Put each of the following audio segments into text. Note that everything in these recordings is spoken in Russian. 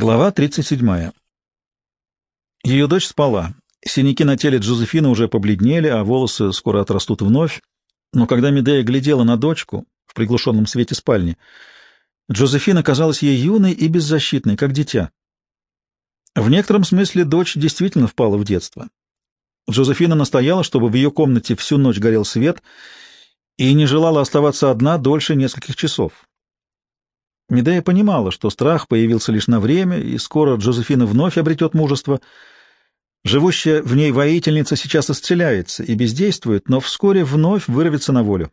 Глава 37. Ее дочь спала. Синяки на теле Джозефины уже побледнели, а волосы скоро отрастут вновь. Но когда Медея глядела на дочку в приглушенном свете спальни, Джозефина казалась ей юной и беззащитной, как дитя. В некотором смысле дочь действительно впала в детство. Джозефина настояла, чтобы в ее комнате всю ночь горел свет, и не желала оставаться одна дольше нескольких часов. Медея понимала, что страх появился лишь на время, и скоро Джозефина вновь обретет мужество. Живущая в ней воительница сейчас исцеляется и бездействует, но вскоре вновь вырвется на волю.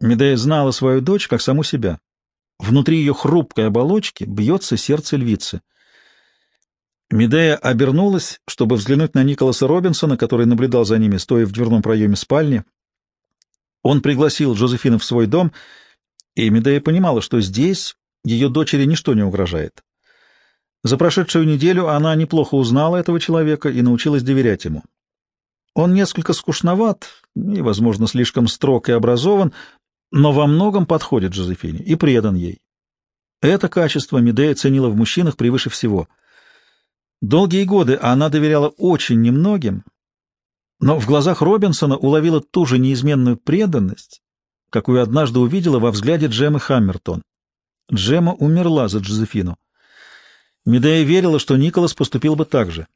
Медея знала свою дочь как саму себя. Внутри ее хрупкой оболочки бьется сердце львицы. Медея обернулась, чтобы взглянуть на Николаса Робинсона, который наблюдал за ними, стоя в дверном проеме спальни. Он пригласил Джозефину в свой дом, и Медея понимала, что здесь ее дочери ничто не угрожает. За прошедшую неделю она неплохо узнала этого человека и научилась доверять ему. Он несколько скучноват и, возможно, слишком строг и образован, но во многом подходит Жозефине и предан ей. Это качество Медея ценила в мужчинах превыше всего. Долгие годы она доверяла очень немногим, но в глазах Робинсона уловила ту же неизменную преданность, какую однажды увидела во взгляде Джемы Хаммертон. Джема умерла за Джозефину. Медея верила, что Николас поступил бы так же.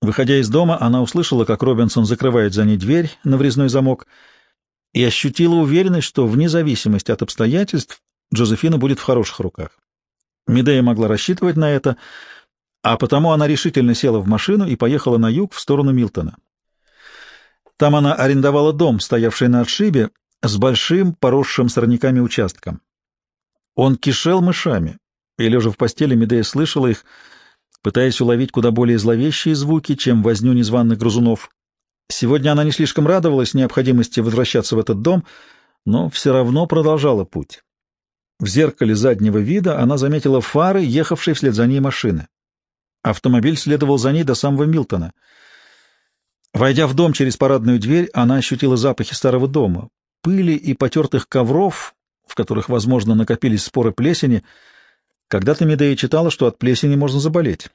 Выходя из дома, она услышала, как Робинсон закрывает за ней дверь на врезной замок и ощутила уверенность, что вне зависимости от обстоятельств Джозефина будет в хороших руках. Медея могла рассчитывать на это, а потому она решительно села в машину и поехала на юг в сторону Милтона. Там она арендовала дом, стоявший на отшибе, с большим поросшим сорняками участком. Он кишел мышами, и, лежа в постели, Медея слышала их, пытаясь уловить куда более зловещие звуки, чем возню незваных грызунов. Сегодня она не слишком радовалась необходимости возвращаться в этот дом, но все равно продолжала путь. В зеркале заднего вида она заметила фары, ехавшие вслед за ней машины. Автомобиль следовал за ней до самого Милтона. Войдя в дом через парадную дверь, она ощутила запахи старого дома, пыли и потертых ковров, в которых, возможно, накопились споры плесени. Когда-то Медея читала, что от плесени можно заболеть.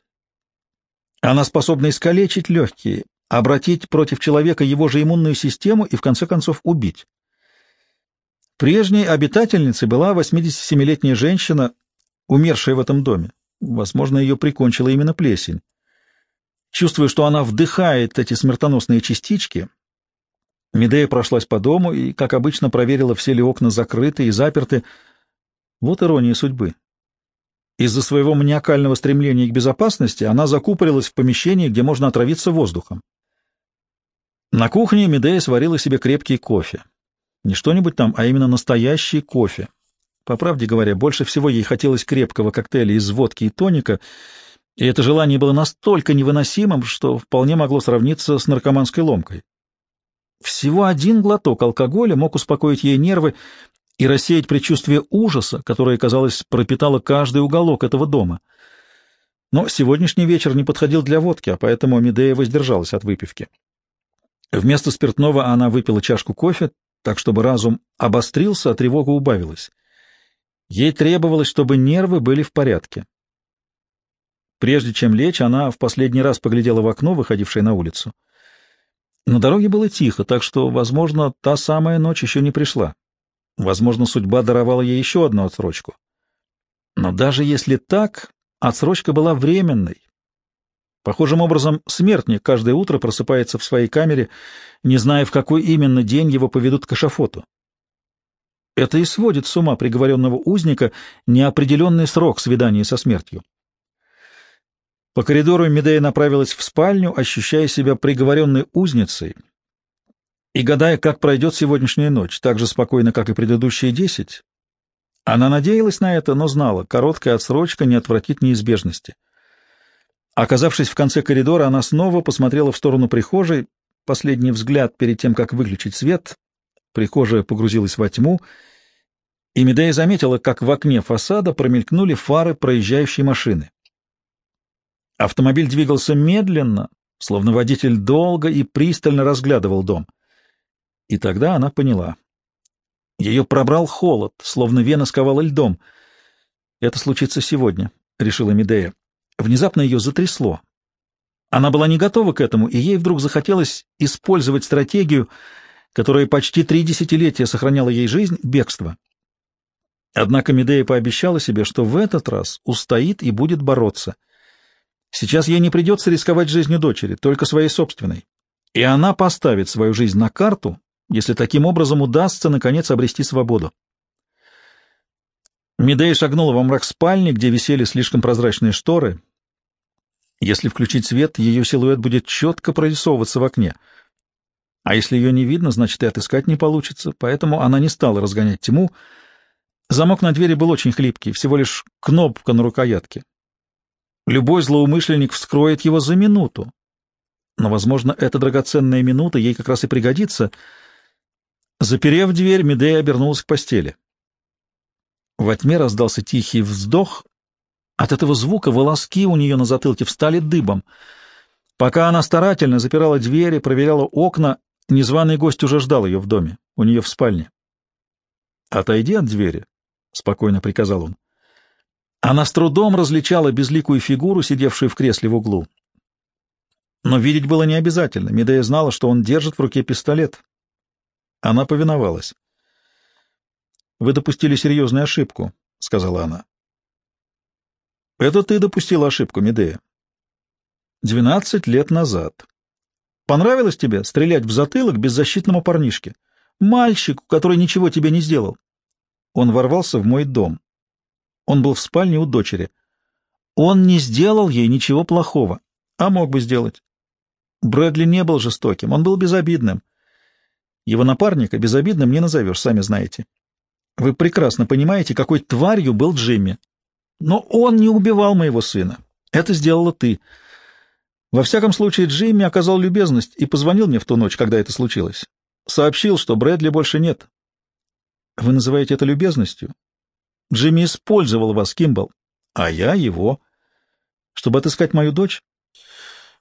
Она способна искалечить легкие, обратить против человека его же иммунную систему и, в конце концов, убить. Прежней обитательницей была 87-летняя женщина, умершая в этом доме. Возможно, ее прикончила именно плесень. Чувствуя, что она вдыхает эти смертоносные частички, Медея прошлась по дому и, как обычно, проверила, все ли окна закрыты и заперты. Вот ирония судьбы. Из-за своего маниакального стремления к безопасности она закупорилась в помещении, где можно отравиться воздухом. На кухне Медея сварила себе крепкий кофе. Не что-нибудь там, а именно настоящий кофе. По правде говоря, больше всего ей хотелось крепкого коктейля из водки и тоника, и это желание было настолько невыносимым, что вполне могло сравниться с наркоманской ломкой. Всего один глоток алкоголя мог успокоить ей нервы и рассеять предчувствие ужаса, которое, казалось, пропитало каждый уголок этого дома. Но сегодняшний вечер не подходил для водки, а поэтому Медея воздержалась от выпивки. Вместо спиртного она выпила чашку кофе, так чтобы разум обострился, а тревога убавилась. Ей требовалось, чтобы нервы были в порядке. Прежде чем лечь, она в последний раз поглядела в окно, выходившее на улицу. На дороге было тихо, так что, возможно, та самая ночь еще не пришла. Возможно, судьба даровала ей еще одну отсрочку. Но даже если так, отсрочка была временной. Похожим образом, смертник каждое утро просыпается в своей камере, не зная, в какой именно день его поведут к эшафоту. Это и сводит с ума приговоренного узника неопределенный срок свидания со смертью. По коридору Медея направилась в спальню, ощущая себя приговоренной узницей и гадая, как пройдет сегодняшняя ночь, так же спокойно, как и предыдущие десять. Она надеялась на это, но знала, короткая отсрочка не отвратит неизбежности. Оказавшись в конце коридора, она снова посмотрела в сторону прихожей, последний взгляд перед тем, как выключить свет. Прихожая погрузилась во тьму, и Медея заметила, как в окне фасада промелькнули фары проезжающей машины. Автомобиль двигался медленно, словно водитель долго и пристально разглядывал дом. И тогда она поняла. Ее пробрал холод, словно вена сковала льдом. Это случится сегодня. — решила Медея. Внезапно ее затрясло. Она была не готова к этому, и ей вдруг захотелось использовать стратегию, которая почти три десятилетия сохраняла ей жизнь — бегство. Однако Медея пообещала себе, что в этот раз устоит и будет бороться. Сейчас ей не придется рисковать жизнью дочери, только своей собственной. И она поставит свою жизнь на карту, если таким образом удастся, наконец, обрести свободу. Медея шагнула во мрак спальни, где висели слишком прозрачные шторы. Если включить свет, ее силуэт будет четко прорисовываться в окне. А если ее не видно, значит и отыскать не получится, поэтому она не стала разгонять тьму, Замок на двери был очень хлипкий, всего лишь кнопка на рукоятке. Любой злоумышленник вскроет его за минуту. Но, возможно, эта драгоценная минута ей как раз и пригодится. Заперев дверь, Медея обернулась к постели. Во тьме раздался тихий вздох. От этого звука волоски у нее на затылке встали дыбом. Пока она старательно запирала двери, проверяла окна, незваный гость уже ждал ее в доме, у нее в спальне. «Отойди от двери», — спокойно приказал он. Она с трудом различала безликую фигуру, сидевшую в кресле в углу. Но видеть было не обязательно. Медея знала, что он держит в руке пистолет. Она повиновалась. «Вы допустили серьезную ошибку», — сказала она. «Это ты допустила ошибку, Медея. Двенадцать лет назад. Понравилось тебе стрелять в затылок беззащитному парнишке? Мальчику, который ничего тебе не сделал. Он ворвался в мой дом. Он был в спальне у дочери. Он не сделал ей ничего плохого, а мог бы сделать. Брэдли не был жестоким, он был безобидным. Его напарника безобидным не назовешь, сами знаете. Вы прекрасно понимаете, какой тварью был Джимми. Но он не убивал моего сына. Это сделала ты. Во всяком случае, Джимми оказал любезность и позвонил мне в ту ночь, когда это случилось. Сообщил, что Брэдли больше нет. Вы называете это любезностью? Джимми использовал вас, Кимбл, а я его. Чтобы отыскать мою дочь?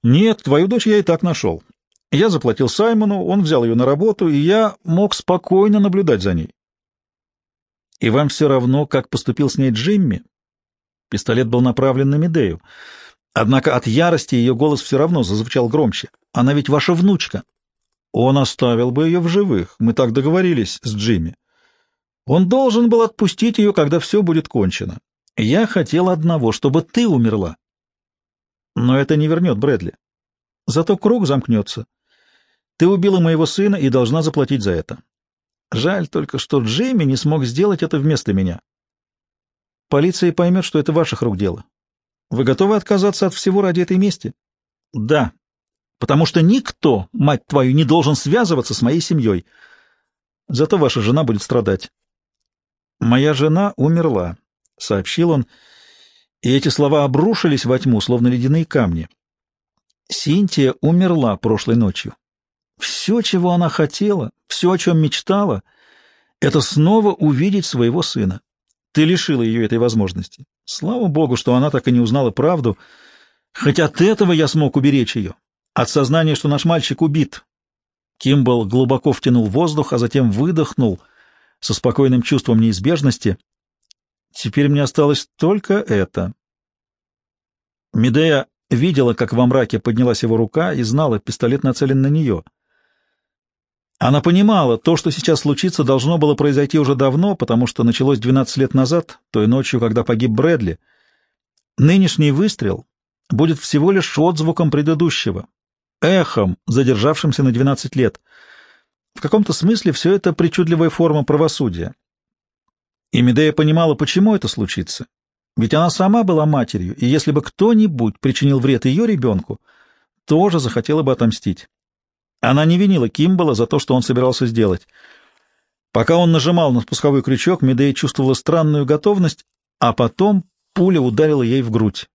Нет, твою дочь я и так нашел. Я заплатил Саймону, он взял ее на работу, и я мог спокойно наблюдать за ней. И вам все равно, как поступил с ней Джимми? Пистолет был направлен на Медею. Однако от ярости ее голос все равно зазвучал громче. Она ведь ваша внучка. Он оставил бы ее в живых. Мы так договорились с Джимми. Он должен был отпустить ее, когда все будет кончено. Я хотел одного, чтобы ты умерла. Но это не вернет Брэдли. Зато круг замкнется. Ты убила моего сына и должна заплатить за это. Жаль только, что Джейми не смог сделать это вместо меня. Полиция поймет, что это ваших рук дело. Вы готовы отказаться от всего ради этой мести? Да, потому что никто, мать твою, не должен связываться с моей семьей. Зато ваша жена будет страдать. «Моя жена умерла», — сообщил он, и эти слова обрушились во тьму, словно ледяные камни. Синтия умерла прошлой ночью. Все, чего она хотела, все, о чем мечтала, — это снова увидеть своего сына. Ты лишила ее этой возможности. Слава богу, что она так и не узнала правду. Хоть от этого я смог уберечь ее. От сознания, что наш мальчик убит. Кимбл глубоко втянул воздух, а затем выдохнул — со спокойным чувством неизбежности. Теперь мне осталось только это. Медея видела, как во мраке поднялась его рука, и знала, пистолет нацелен на нее. Она понимала, то, что сейчас случится, должно было произойти уже давно, потому что началось 12 лет назад, той ночью, когда погиб Брэдли. Нынешний выстрел будет всего лишь отзвуком предыдущего, эхом, задержавшимся на 12 лет — в каком-то смысле все это причудливая форма правосудия. И Медея понимала, почему это случится. Ведь она сама была матерью, и если бы кто-нибудь причинил вред ее ребенку, тоже захотела бы отомстить. Она не винила Кимбала за то, что он собирался сделать. Пока он нажимал на спусковой крючок, Медея чувствовала странную готовность, а потом пуля ударила ей в грудь.